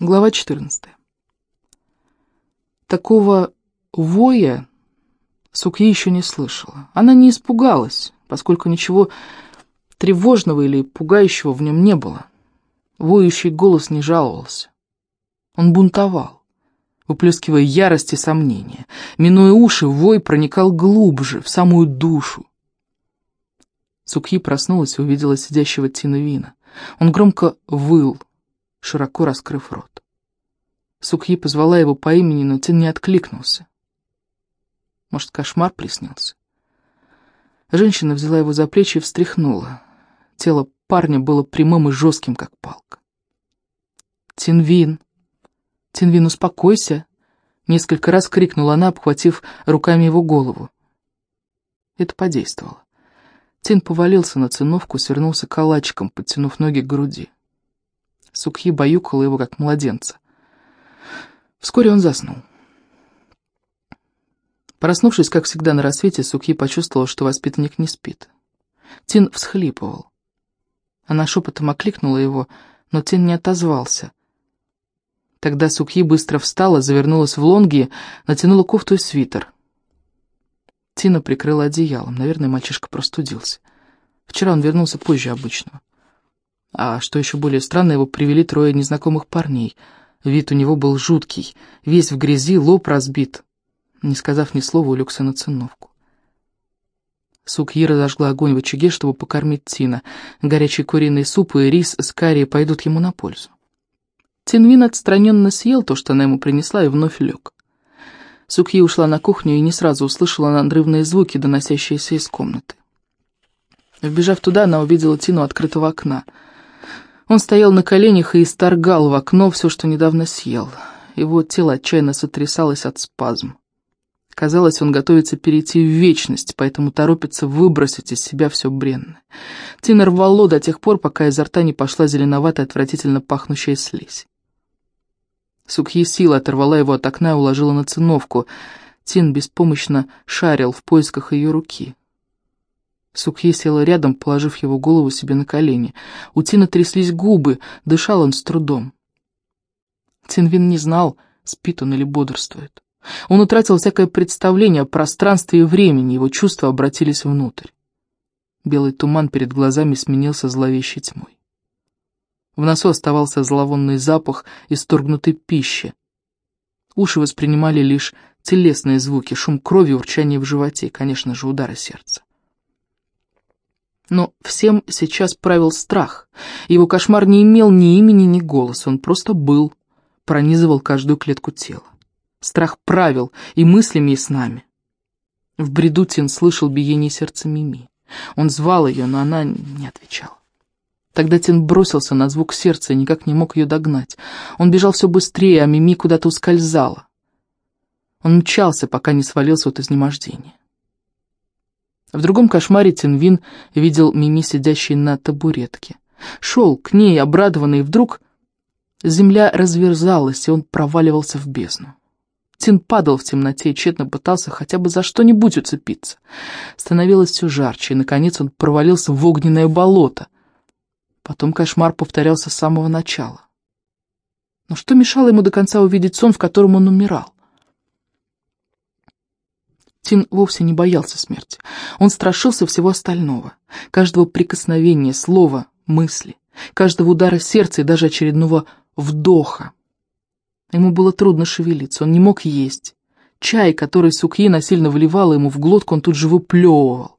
Глава 14. Такого воя Сукьи еще не слышала. Она не испугалась, поскольку ничего тревожного или пугающего в нем не было. Воющий голос не жаловался. Он бунтовал, выплескивая ярость и сомнения. Минуя уши, вой проникал глубже, в самую душу. Сукьи проснулась и увидела сидящего Тина Вина. Он громко выл, широко раскрыв рот. Сукьи позвала его по имени, но Тин не откликнулся. Может, кошмар приснился? Женщина взяла его за плечи и встряхнула. Тело парня было прямым и жестким, как палка. «Тинвин! Тинвин, успокойся!» Несколько раз крикнула она, обхватив руками его голову. Это подействовало. Тин повалился на циновку, свернулся калачиком, подтянув ноги к груди. Сукхи баюкала его, как младенца. Вскоре он заснул. Проснувшись, как всегда, на рассвете, Сукхи почувствовала, что воспитанник не спит. Тин всхлипывал. Она шепотом окликнула его, но Тин не отозвался. Тогда Сукхи быстро встала, завернулась в лонги, натянула кофту и свитер. Тина прикрыла одеялом. Наверное, мальчишка простудился. Вчера он вернулся позже обычного. А что еще более странно, его привели трое незнакомых парней. Вид у него был жуткий, весь в грязи, лоб разбит. Не сказав ни слова, улегся на циновку. Сукьи разожгла огонь в очаге, чтобы покормить Тина. Горячий куриный суп и рис с карри пойдут ему на пользу. Тинвин отстраненно съел то, что она ему принесла, и вновь лег. Сукьи ушла на кухню и не сразу услышала надрывные звуки, доносящиеся из комнаты. Вбежав туда, она увидела Тину открытого окна — он стоял на коленях и исторгал в окно все, что недавно съел. Его тело отчаянно сотрясалось от спазм. Казалось, он готовится перейти в вечность, поэтому торопится выбросить из себя все бренное. Тина рвало до тех пор, пока изо рта не пошла зеленоватая, отвратительно пахнущая слизь. Сукьи сила оторвала его от окна и уложила на циновку. Тин беспомощно шарил в поисках ее руки. Сукье села рядом, положив его голову себе на колени. У Тина тряслись губы, дышал он с трудом. Тинвин не знал, спит он или бодрствует. Он утратил всякое представление о пространстве и времени, его чувства обратились внутрь. Белый туман перед глазами сменился зловещей тьмой. В носу оставался зловонный запах исторгнутой пищи. Уши воспринимали лишь телесные звуки, шум крови, урчание в животе, конечно же, удары сердца. Но всем сейчас правил страх. Его кошмар не имел ни имени, ни голоса, он просто был, пронизывал каждую клетку тела. Страх правил и мыслями, и снами. В бреду Тин слышал биение сердца Мими. Он звал ее, но она не отвечала. Тогда Тин бросился на звук сердца и никак не мог ее догнать. Он бежал все быстрее, а Мими куда-то ускользала. Он мчался, пока не свалился от изнемождения. В другом кошмаре Тинвин видел Мими, сидящей на табуретке. Шел к ней, обрадованный, и вдруг земля разверзалась, и он проваливался в бездну. Тин падал в темноте и тщетно пытался хотя бы за что-нибудь уцепиться. Становилось все жарче, и, наконец, он провалился в огненное болото. Потом кошмар повторялся с самого начала. Но что мешало ему до конца увидеть сон, в котором он умирал? Тин вовсе не боялся смерти. Он страшился всего остального. Каждого прикосновения, слова, мысли, каждого удара сердца и даже очередного вдоха. Ему было трудно шевелиться, он не мог есть. Чай, который Сукьи насильно вливала ему в глотку, он тут же выплевывал.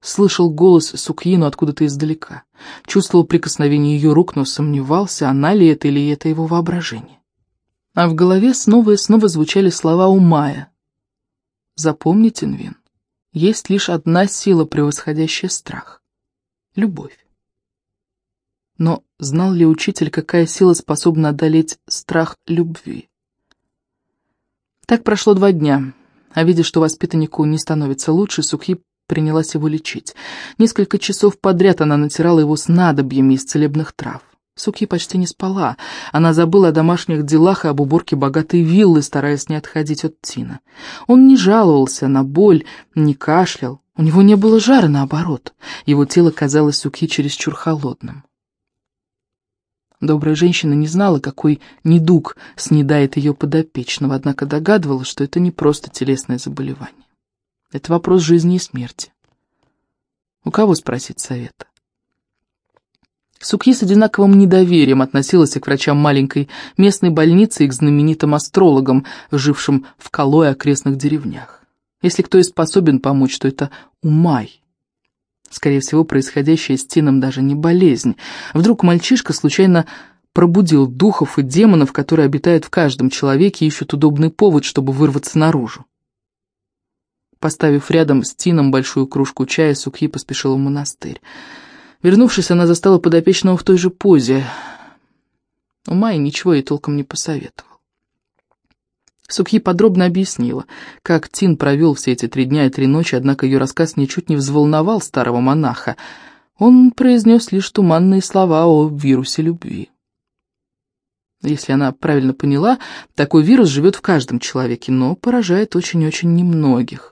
Слышал голос Сукьину откуда-то издалека. Чувствовал прикосновение ее рук, но сомневался, она ли это или это его воображение. А в голове снова и снова звучали слова Умая. Запомните, Инвин, есть лишь одна сила, превосходящая страх — любовь. Но знал ли учитель, какая сила способна одолеть страх любви? Так прошло два дня, а видя, что воспитаннику не становится лучше, Сухи принялась его лечить. Несколько часов подряд она натирала его снадобьями из целебных трав. Суки почти не спала. Она забыла о домашних делах и об уборке богатой виллы, стараясь не отходить от Тина. Он не жаловался на боль, не кашлял. У него не было жара, наоборот. Его тело казалось Суки чересчур холодным. Добрая женщина не знала, какой недуг снедает ее подопечного, однако догадывалась, что это не просто телесное заболевание. Это вопрос жизни и смерти. У кого спросить совета? Сукьи с одинаковым недоверием относилась к врачам маленькой местной больницы, и к знаменитым астрологам, жившим в Кало и окрестных деревнях. Если кто и способен помочь, то это Умай. Скорее всего, происходящее с Тином даже не болезнь. Вдруг мальчишка случайно пробудил духов и демонов, которые обитают в каждом человеке и ищут удобный повод, чтобы вырваться наружу. Поставив рядом с Тином большую кружку чая, Сукхи поспешила в монастырь. Вернувшись, она застала подопечного в той же позе. У Майи ничего ей толком не посоветовал. Сукхи подробно объяснила, как Тин провел все эти три дня и три ночи, однако ее рассказ ничуть не взволновал старого монаха. Он произнес лишь туманные слова о вирусе любви. Если она правильно поняла, такой вирус живет в каждом человеке, но поражает очень-очень немногих.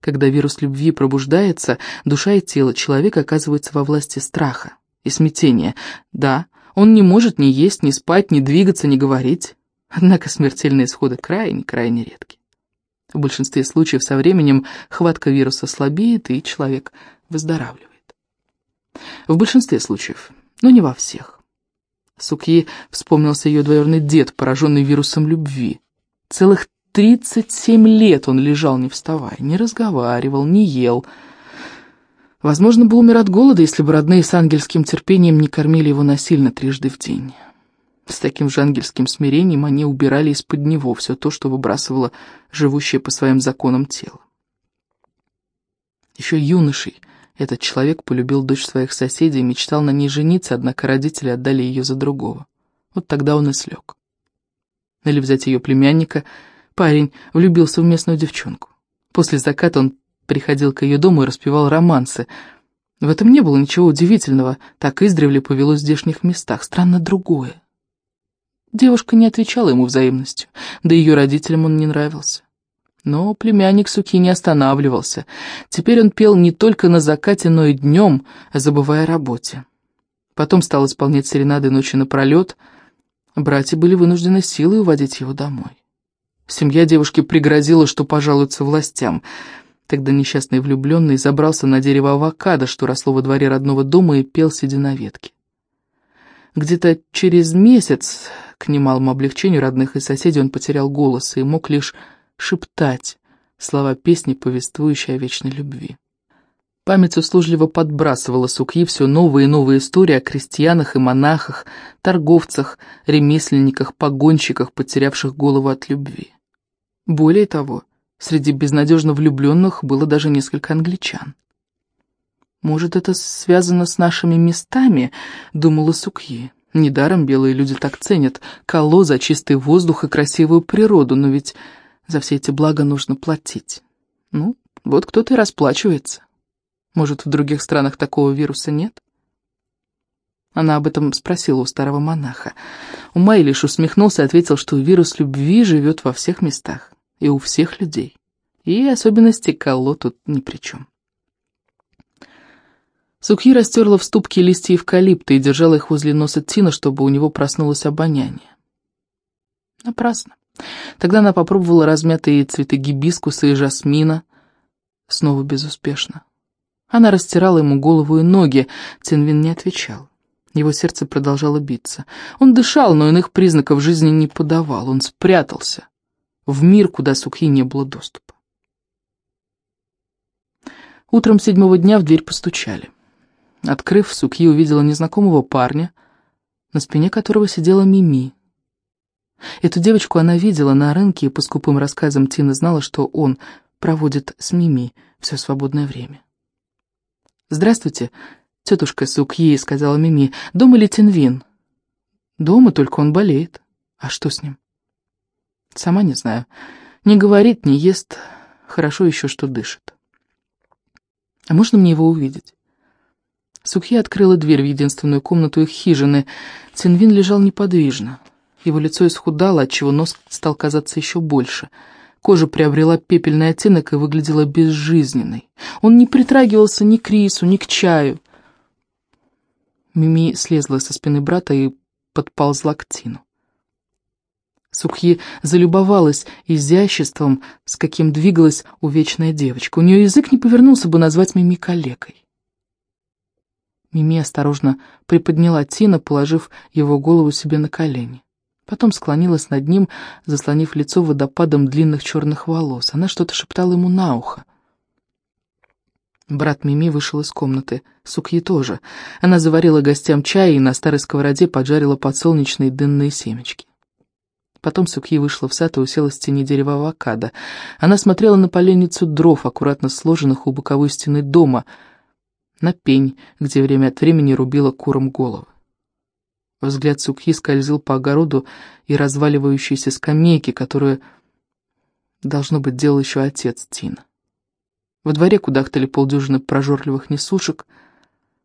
Когда вирус любви пробуждается, душа и тело человека оказываются во власти страха и смятения. Да, он не может ни есть, ни спать, ни двигаться, ни говорить. Однако смертельные исходы крайне-крайне редки. В большинстве случаев со временем хватка вируса слабеет, и человек выздоравливает. В большинстве случаев, но не во всех. Сукьи вспомнился ее двоюродный дед, пораженный вирусом любви. Целых 37 лет он лежал, не вставая, не разговаривал, не ел. Возможно, бы умер от голода, если бы родные с ангельским терпением не кормили его насильно трижды в день. С таким же ангельским смирением они убирали из-под него все то, что выбрасывало живущее по своим законам тело. Еще юношей этот человек полюбил дочь своих соседей и мечтал на ней жениться, однако родители отдали ее за другого. Вот тогда он и слег. Или взять ее племянника, парень влюбился в местную девчонку. После заката он приходил к ее дому и распевал романсы. В этом не было ничего удивительного, так издревле повелось в здешних местах, странно другое. Девушка не отвечала ему взаимностью, да ее родителям он не нравился. Но племянник Суки не останавливался. Теперь он пел не только на закате, но и днем, забывая о работе. Потом стал исполнять серенады ночи напролет. Братья были вынуждены силой уводить его домой. Семья девушки пригрозила, что пожалуются властям. Тогда несчастный влюбленный забрался на дерево авокадо, что росло во дворе родного дома, и пел, сидя на ветке. Где-то через месяц, к немалому облегчению родных и соседей, он потерял голос и мог лишь шептать слова песни, повествующей о вечной любви. Память услужливо подбрасывала Сукьи все новые и новые истории о крестьянах и монахах, торговцах, ремесленниках, погонщиках, потерявших голову от любви. Более того, среди безнадежно влюбленных было даже несколько англичан. «Может, это связано с нашими местами?» — думала Сукьи. «Недаром белые люди так ценят Кало за чистый воздух и красивую природу, но ведь за все эти блага нужно платить. Ну, вот кто-то и расплачивается. Может, в других странах такого вируса нет?» Она об этом спросила у старого монаха. Умай лишь усмехнулся и ответил, что вирус любви живет во всех местах и у всех людей. И особенности Кало тут ни при чем. Сукхи растерла в ступке листья эвкалипта и держала их возле носа Тина, чтобы у него проснулось обоняние. Напрасно. Тогда она попробовала размятые цветы гибискуса и жасмина. Снова безуспешно. Она растирала ему голову и ноги, Цинвин не отвечал. Его сердце продолжало биться. Он дышал, но иных признаков жизни не подавал. Он спрятался в мир, куда Сукхи не было доступа. Утром седьмого дня в дверь постучали. Открыв, Сукьи увидела незнакомого парня, на спине которого сидела Мими. Эту девочку она видела на рынке, и по скупым рассказам Тина знала, что он проводит с Мими все свободное время. «Здравствуйте, тетушка Сукьи», — сказала Мими. «Дома ли Тинвин?» «Дома, только он болеет. А что с ним?» «Сама не знаю. Не говорит, не ест. Хорошо еще, что дышит». «А можно мне его увидеть?» Сукхи открыла дверь в единственную комнату их хижины. Цинвин лежал неподвижно. Его лицо исхудало, отчего нос стал казаться еще больше. Кожа приобрела пепельный оттенок и выглядела безжизненной. Он не притрагивался ни к рису, ни к чаю. Мими слезла со спины брата и подползла к Тину. Сукхи залюбовалась изяществом, с каким двигалась увечная девочка. У нее язык не повернулся бы назвать Мими калекой. Мими осторожно приподняла Тина, положив его голову себе на колени. Потом склонилась над ним, заслонив лицо водопадом длинных черных волос. Она что-то шептала ему на ухо. Брат Мими вышел из комнаты. Сукьи тоже. Она заварила гостям чай и на старой сковороде поджарила подсолнечные дынные семечки. Потом Сукьи вышла в сад и уселась в тени дерева авокадо. Она смотрела на поленницу дров, аккуратно сложенных у боковой стены дома, на пень, где время от времени рубила куром головы. Взгляд Сукьи скользил по огороду и разваливающейся скамейке, которую, должно быть, делал еще отец Тина. Во дворе кудахтали полдюжины прожорливых несушек.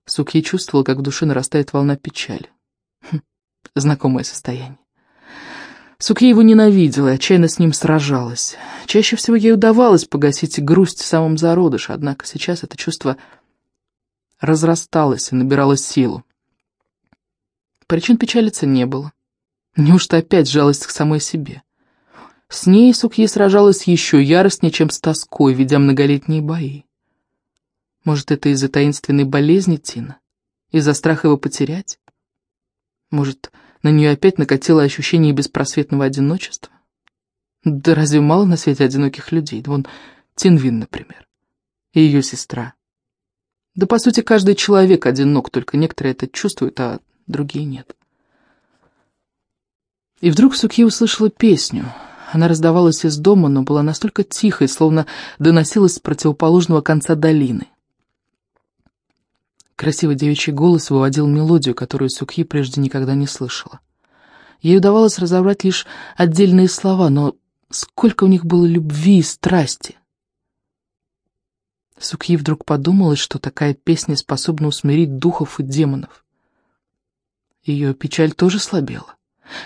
Сукьи чувствовал, как в душе нарастает волна печали. Хм, знакомое состояние. Сукья его ненавидела и отчаянно с ним сражалась. Чаще всего ей удавалось погасить грусть в самом зародыше, однако сейчас это чувство разрасталось и набирало силу. Причин печалиться не было. Неужто опять жалость к самой себе? С ней Сукье сражалась еще яростнее, чем с тоской, ведя многолетние бои. Может, это из-за таинственной болезни Тина? Из-за страха его потерять? Может, на нее опять накатило ощущение беспросветного одиночества? Да разве мало на свете одиноких людей? Вон Тинвин, например, и ее сестра. Да, по сути, каждый человек одинок, только некоторые это чувствуют, а другие нет. И вдруг Суки услышала песню. Она раздавалась из дома, но была настолько тихой, словно доносилась с противоположного конца долины. Красивый девичий голос выводил мелодию, которую Сукьи прежде никогда не слышала. Ей удавалось разобрать лишь отдельные слова, но сколько у них было любви и страсти. Сукьи вдруг подумалось, что такая песня способна усмирить духов и демонов. Ее печаль тоже слабела.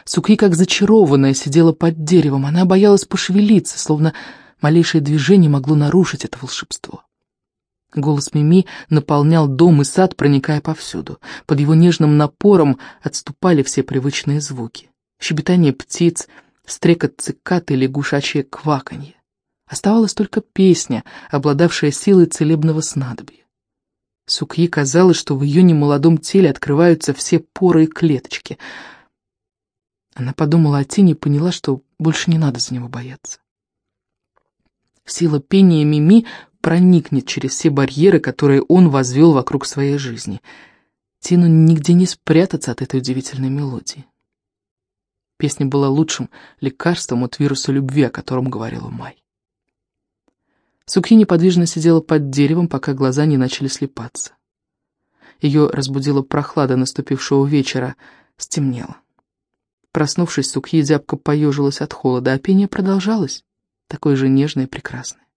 Сукьи, как зачарованная, сидела под деревом. Она боялась пошевелиться, словно малейшее движение могло нарушить это волшебство. Голос Мими наполнял дом и сад, проникая повсюду. Под его нежным напором отступали все привычные звуки. Щебетание птиц, стрекот цикад и лягушачье кваканье. Оставалась только песня, обладавшая силой целебного снадобья. Сукьи казалось, что в ее немолодом теле открываются все поры и клеточки. Она подумала о Тине и поняла, что больше не надо за него бояться. Сила пения Мими проникнет через все барьеры, которые он возвел вокруг своей жизни. Тину нигде не спрятаться от этой удивительной мелодии. Песня была лучшим лекарством от вируса любви, о котором говорила Май. Суки неподвижно сидела под деревом, пока глаза не начали слепаться. Ее разбудила прохлада наступившего вечера, стемнело. Проснувшись, Сукьи зябко поежилась от холода, а пение продолжалось, такое же нежное и прекрасное.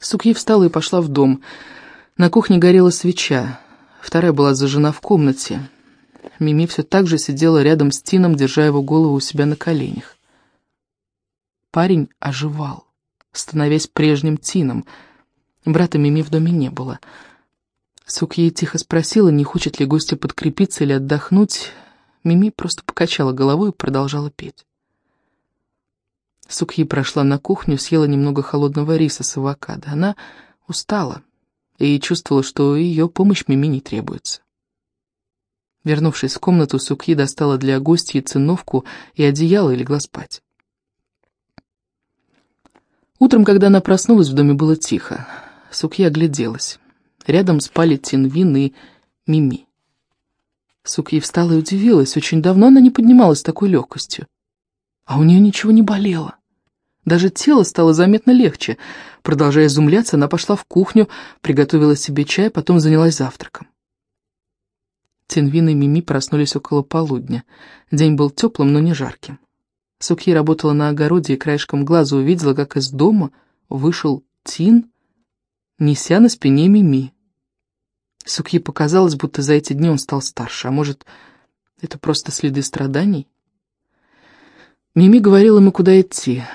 Сукьи встала и пошла в дом. На кухне горела свеча, вторая была зажжена в комнате. Мими все так же сидела рядом с Тином, держа его голову у себя на коленях. Парень оживал, становясь прежним Тином. Брата Мими в доме не было. Сукье тихо спросила, не хочет ли гостя подкрепиться или отдохнуть. Мими просто покачала головой и продолжала петь. Сукьи прошла на кухню, съела немного холодного риса с авокадо. Она устала и чувствовала, что ее помощь Мими не требуется. Вернувшись в комнату, Сукьи достала для гостьи циновку и одеяло и легла спать. Утром, когда она проснулась, в доме было тихо. Сукья огляделась. Рядом спали Тинвин и Мими. Сукья встала и удивилась. Очень давно она не поднималась с такой легкостью. А у нее ничего не болело. Даже тело стало заметно легче. Продолжая изумляться, она пошла в кухню, приготовила себе чай, потом занялась завтраком. Тинвин и Мими проснулись около полудня. День был теплым, но не жарким. Сукьи работала на огороде и краешком глаза увидела, как из дома вышел Тин, неся на спине Мими. Сукьи показалось, будто за эти дни он стал старше, а может, это просто следы страданий? Мими говорила ему, куда идти —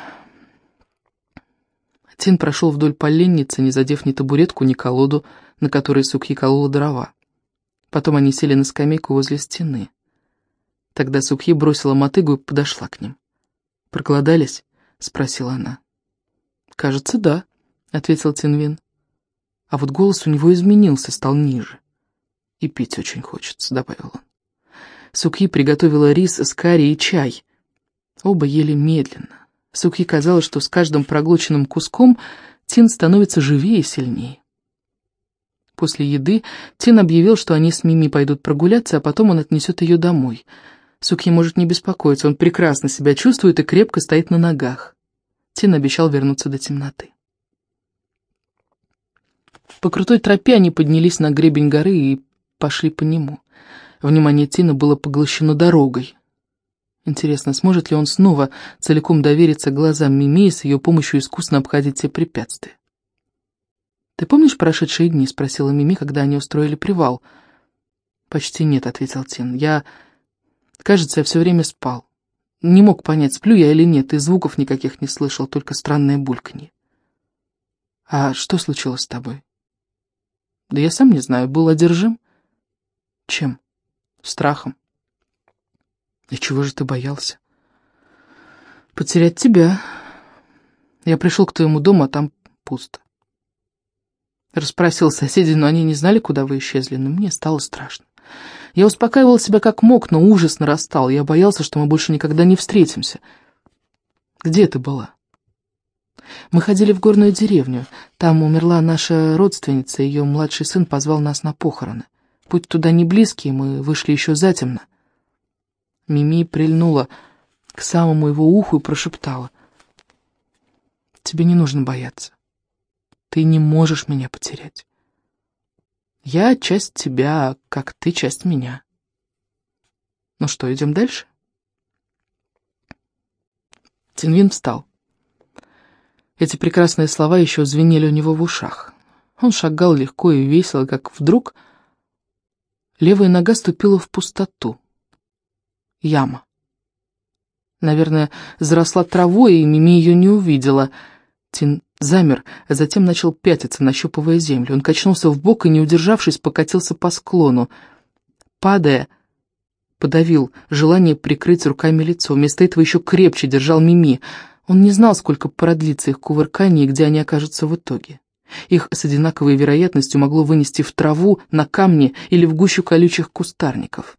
Тин прошел вдоль поленницы, не задев ни табуретку, ни колоду, на которой Сукьи колола дрова. Потом они сели на скамейку возле стены. Тогда Сукхи бросила мотыгу и подошла к ним. «Проголодались?» — спросила она. «Кажется, да», — ответил Тинвин. А вот голос у него изменился, стал ниже. «И пить очень хочется», — добавил он. Сукхи приготовила рис с карри и чай. Оба ели медленно. Сукхи казалось, что с каждым проглоченным куском Тин становится живее и сильнее. После еды Тин объявил, что они с Мими пойдут прогуляться, а потом он отнесет ее домой. Сукхи может не беспокоиться, он прекрасно себя чувствует и крепко стоит на ногах. Тин обещал вернуться до темноты. По крутой тропе они поднялись на гребень горы и пошли по нему. Внимание Тина было поглощено дорогой. Интересно, сможет ли он снова целиком довериться глазам Мими и с ее помощью искусно обходить все препятствия? «Ты помнишь прошедшие дни?» — спросила Мими, когда они устроили привал. «Почти нет», — ответил Тин. «Я... Кажется, я все время спал. Не мог понять, сплю я или нет, и звуков никаких не слышал, только странное бульканье». «А что случилось с тобой?» «Да я сам не знаю, был одержим». «Чем?» «Страхом». «И чего же ты боялся?» «Потерять тебя. Я пришел к твоему дому, а там пусто. Расспросил соседей, но они не знали, куда вы исчезли, но мне стало страшно. Я успокаивал себя как мог, но ужас нарастал. Я боялся, что мы больше никогда не встретимся. Где ты была? Мы ходили в горную деревню. Там умерла наша родственница, ее младший сын позвал нас на похороны. Путь туда не близкий, мы вышли еще затемно. Мими прильнула к самому его уху и прошептала. «Тебе не нужно бояться. Ты не можешь меня потерять. Я часть тебя, как ты часть меня. Ну что, идем дальше? Тинвин встал. Эти прекрасные слова еще звенели у него в ушах. Он шагал легко и весело, как вдруг левая нога ступила в пустоту. Яма. Наверное, заросла травой, и Мими ее не увидела. Тин Замер, а затем начал пятиться, нащупывая землю. Он качнулся в бок и, не удержавшись, покатился по склону. Падая, подавил желание прикрыть руками лицо. Вместо этого еще крепче держал Мими. Он не знал, сколько продлится их кувыркание и где они окажутся в итоге. Их с одинаковой вероятностью могло вынести в траву, на камни или в гущу колючих кустарников.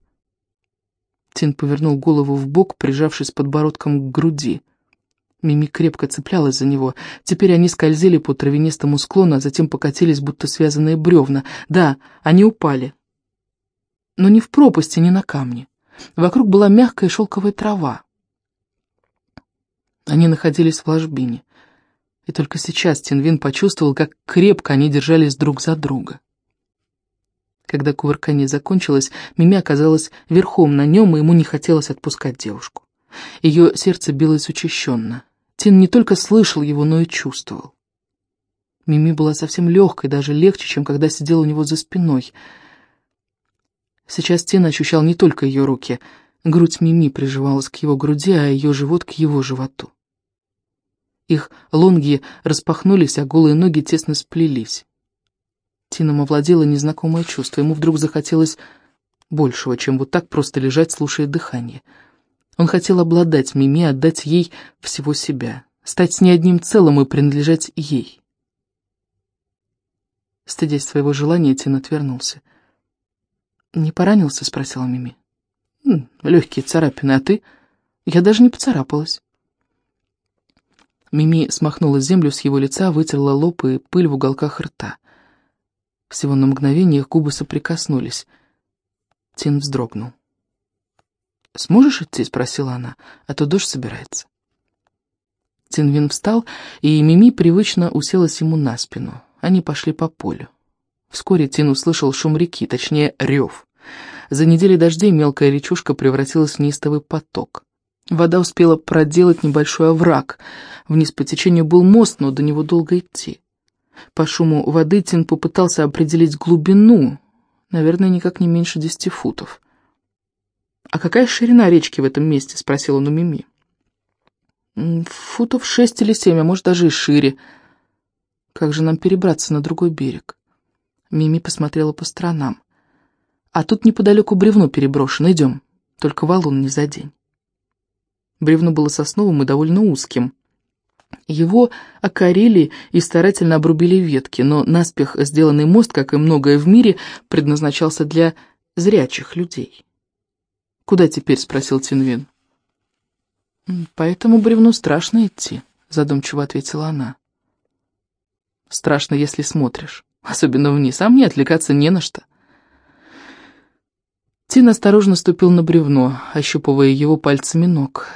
Тин повернул голову в бок, прижавшись подбородком к груди. Мими крепко цеплялась за него. Теперь они скользили по травянистому склону, а затем покатились, будто связанные бревна. Да, они упали. Но не в пропасти, не на камни. Вокруг была мягкая шелковая трава. Они находились в ложбине. И только сейчас Тинвин почувствовал, как крепко они держались друг за друга. Когда кувыркание закончилось, Мими оказалась верхом на нем, и ему не хотелось отпускать девушку. Ее сердце билось учащенно. Тин не только слышал его, но и чувствовал. Мими была совсем легкой, даже легче, чем когда сидела у него за спиной. Сейчас Тин ощущал не только ее руки. Грудь Мими приживалась к его груди, а ее живот к его животу. Их лонги распахнулись, а голые ноги тесно сплелись. Тином овладело незнакомое чувство. Ему вдруг захотелось большего, чем вот так просто лежать, слушая дыхание — он хотел обладать Мими, отдать ей всего себя, стать с ней одним целым и принадлежать ей. Стыдясь своего желания, Тин отвернулся. «Не поранился?» — спросила Мими. «Легкие царапины, а ты?» «Я даже не поцарапалась». Мими смахнула землю с его лица, вытерла лоб и пыль в уголках рта. Всего на мгновение их губы соприкоснулись. Тин вздрогнул. «Сможешь идти?» — спросила она, — «а то дождь собирается». Тинвин встал, и Мими привычно уселась ему на спину. Они пошли по полю. Вскоре Тин услышал шум реки, точнее, рев. За неделю дождей мелкая речушка превратилась в неистовый поток. Вода успела проделать небольшой овраг. Вниз по течению был мост, но до него долго идти. По шуму воды Тин попытался определить глубину, наверное, никак не меньше десяти футов. «А какая ширина речки в этом месте?» — спросил он у Мими. «Футов шесть или семь, а может, даже и шире. Как же нам перебраться на другой берег?» Мими посмотрела по сторонам. «А тут неподалеку бревно переброшено, идем». только валун не за день. Бревно было сосновым и довольно узким. Его окорили и старательно обрубили ветки, но наспех сделанный мост, как и многое в мире, предназначался для зрячих людей. «Куда теперь?» — спросил Тинвин. «По этому бревну страшно идти», — задумчиво ответила она. «Страшно, если смотришь, особенно вниз, а мне отвлекаться не на что». Тин осторожно ступил на бревно, ощупывая его пальцами ног.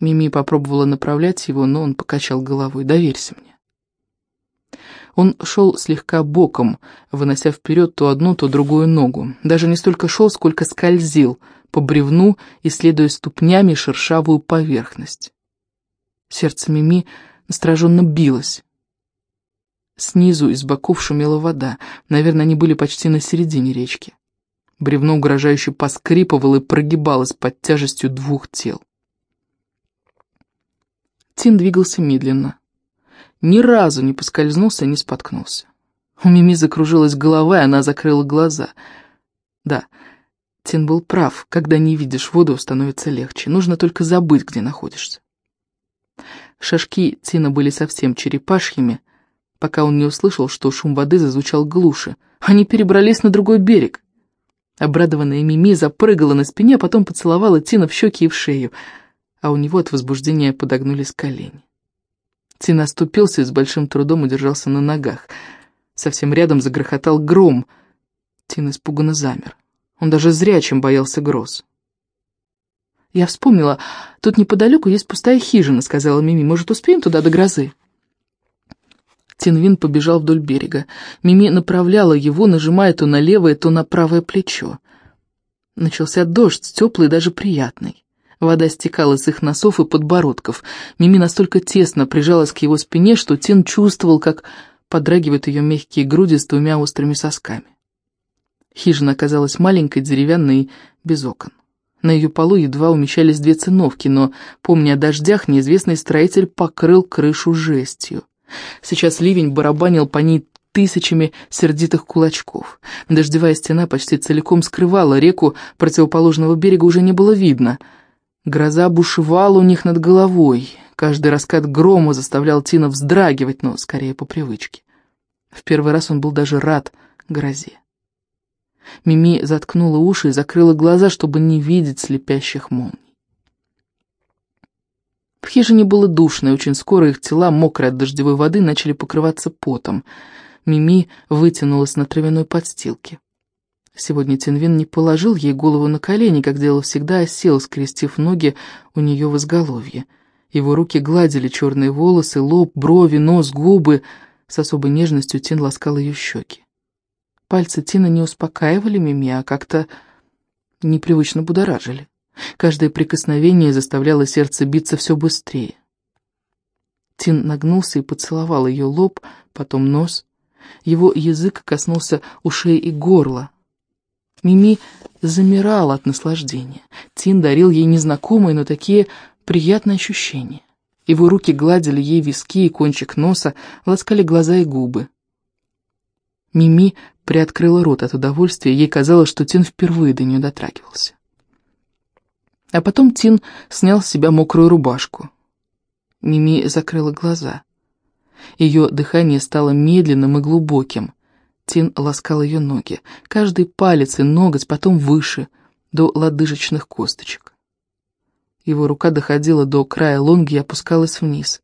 Мими попробовала направлять его, но он покачал головой. «Доверься мне». Он шел слегка боком, вынося вперед то одну, то другую ногу. Даже не столько шел, сколько скользил по бревну, исследуя ступнями шершавую поверхность. Сердце Мими настороженно билось. Снизу из боков шумела вода. Наверное, они были почти на середине речки. Бревно угрожающе поскрипывало и прогибалось под тяжестью двух тел. Тин двигался медленно. Ни разу не поскользнулся, не споткнулся. У Мими закружилась голова, и она закрыла глаза. Да, Тин был прав, когда не видишь воду, становится легче. Нужно только забыть, где находишься. Шашки Тина были совсем черепашьими, пока он не услышал, что шум воды зазвучал глуше. Они перебрались на другой берег. Обрадованная Мими запрыгала на спине, а потом поцеловала Тина в щеки и в шею — а у него от возбуждения подогнулись колени. Тин оступился и с большим трудом удержался на ногах. Совсем рядом загрохотал гром. Тин испуганно замер. Он даже зрячим боялся гроз. «Я вспомнила, тут неподалеку есть пустая хижина», — сказала Мими. «Может, успеем туда до грозы?» Тинвин побежал вдоль берега. Мими направляла его, нажимая то на левое, то на правое плечо. Начался дождь, теплый даже приятный. Вода стекала с их носов и подбородков. Мими настолько тесно прижалась к его спине, что Тин чувствовал, как подрагивают ее мягкие груди с двумя острыми сосками. Хижина оказалась маленькой, деревянной без окон. На ее полу едва умещались две циновки, но, помня о дождях, неизвестный строитель покрыл крышу жестью. Сейчас ливень барабанил по ней тысячами сердитых кулачков. Дождевая стена почти целиком скрывала реку, противоположного берега уже не было видно — Гроза бушевала у них над головой. Каждый раскат грома заставлял Тина вздрагивать, но скорее по привычке. В первый раз он был даже рад грозе. Мими заткнула уши и закрыла глаза, чтобы не видеть слепящих молний. В хижине было душно, и очень скоро их тела, мокрые от дождевой воды, начали покрываться потом. Мими вытянулась на травяной подстилке. Сегодня Тинвин не положил ей голову на колени, как делал всегда, а сел, скрестив ноги у нее в изголовье. Его руки гладили черные волосы, лоб, брови, нос, губы. С особой нежностью Тин ласкал ее щеки. Пальцы Тина не успокаивали Мими, а как-то непривычно будоражили. Каждое прикосновение заставляло сердце биться все быстрее. Тин нагнулся и поцеловал ее лоб, потом нос. Его язык коснулся ушей и горла, Мими замирала от наслаждения. Тин дарил ей незнакомые, но такие приятные ощущения. Его руки гладили ей виски и кончик носа, ласкали глаза и губы. Мими приоткрыла рот от удовольствия, ей казалось, что Тин впервые до нее дотрагивался. А потом Тин снял с себя мокрую рубашку. Мими закрыла глаза. Ее дыхание стало медленным и глубоким. Тин ласкал ее ноги, каждый палец и ноготь, потом выше, до лодыжечных косточек. Его рука доходила до края лонги и опускалась вниз.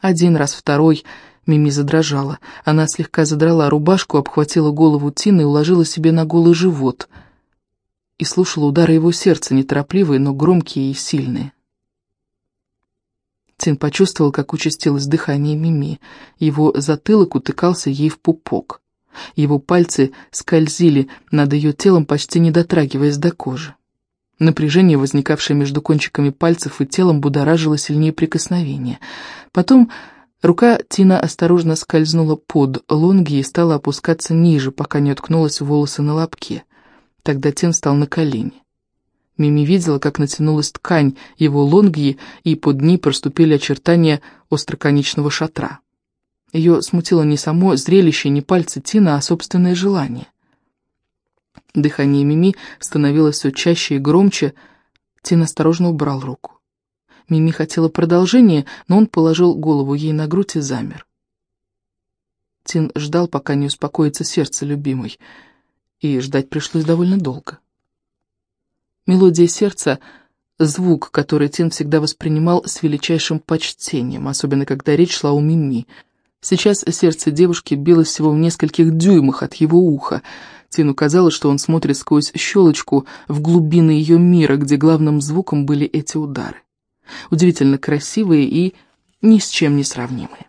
Один раз, второй, Мими задрожала. Она слегка задрала рубашку, обхватила голову Тины и уложила себе на голый живот. И слушала удары его сердца, неторопливые, но громкие и сильные. Тин почувствовал, как участилось дыхание Мими. Его затылок утыкался ей в пупок. Его пальцы скользили над ее телом, почти не дотрагиваясь до кожи. Напряжение, возникавшее между кончиками пальцев и телом, будоражило сильнее прикосновения. Потом рука Тина осторожно скользнула под лонги и стала опускаться ниже, пока не уткнулась в волосы на лобке. Тогда Тин встал на колени. Мими видела, как натянулась ткань его лонгии, и под ней проступили очертания остроконечного шатра. Ее смутило не само зрелище, не пальцы Тина, а собственное желание. Дыхание Мими становилось все чаще и громче. Тин осторожно убрал руку. Мими хотела продолжения, но он положил голову ей на грудь и замер. Тин ждал, пока не успокоится сердце любимой, и ждать пришлось довольно долго. Мелодия сердца — звук, который Тин всегда воспринимал с величайшим почтением, особенно когда речь шла о Мими. Сейчас сердце девушки билось всего в нескольких дюймах от его уха. Тину казалось, что он смотрит сквозь щелочку в глубины ее мира, где главным звуком были эти удары. Удивительно красивые и ни с чем не сравнимые.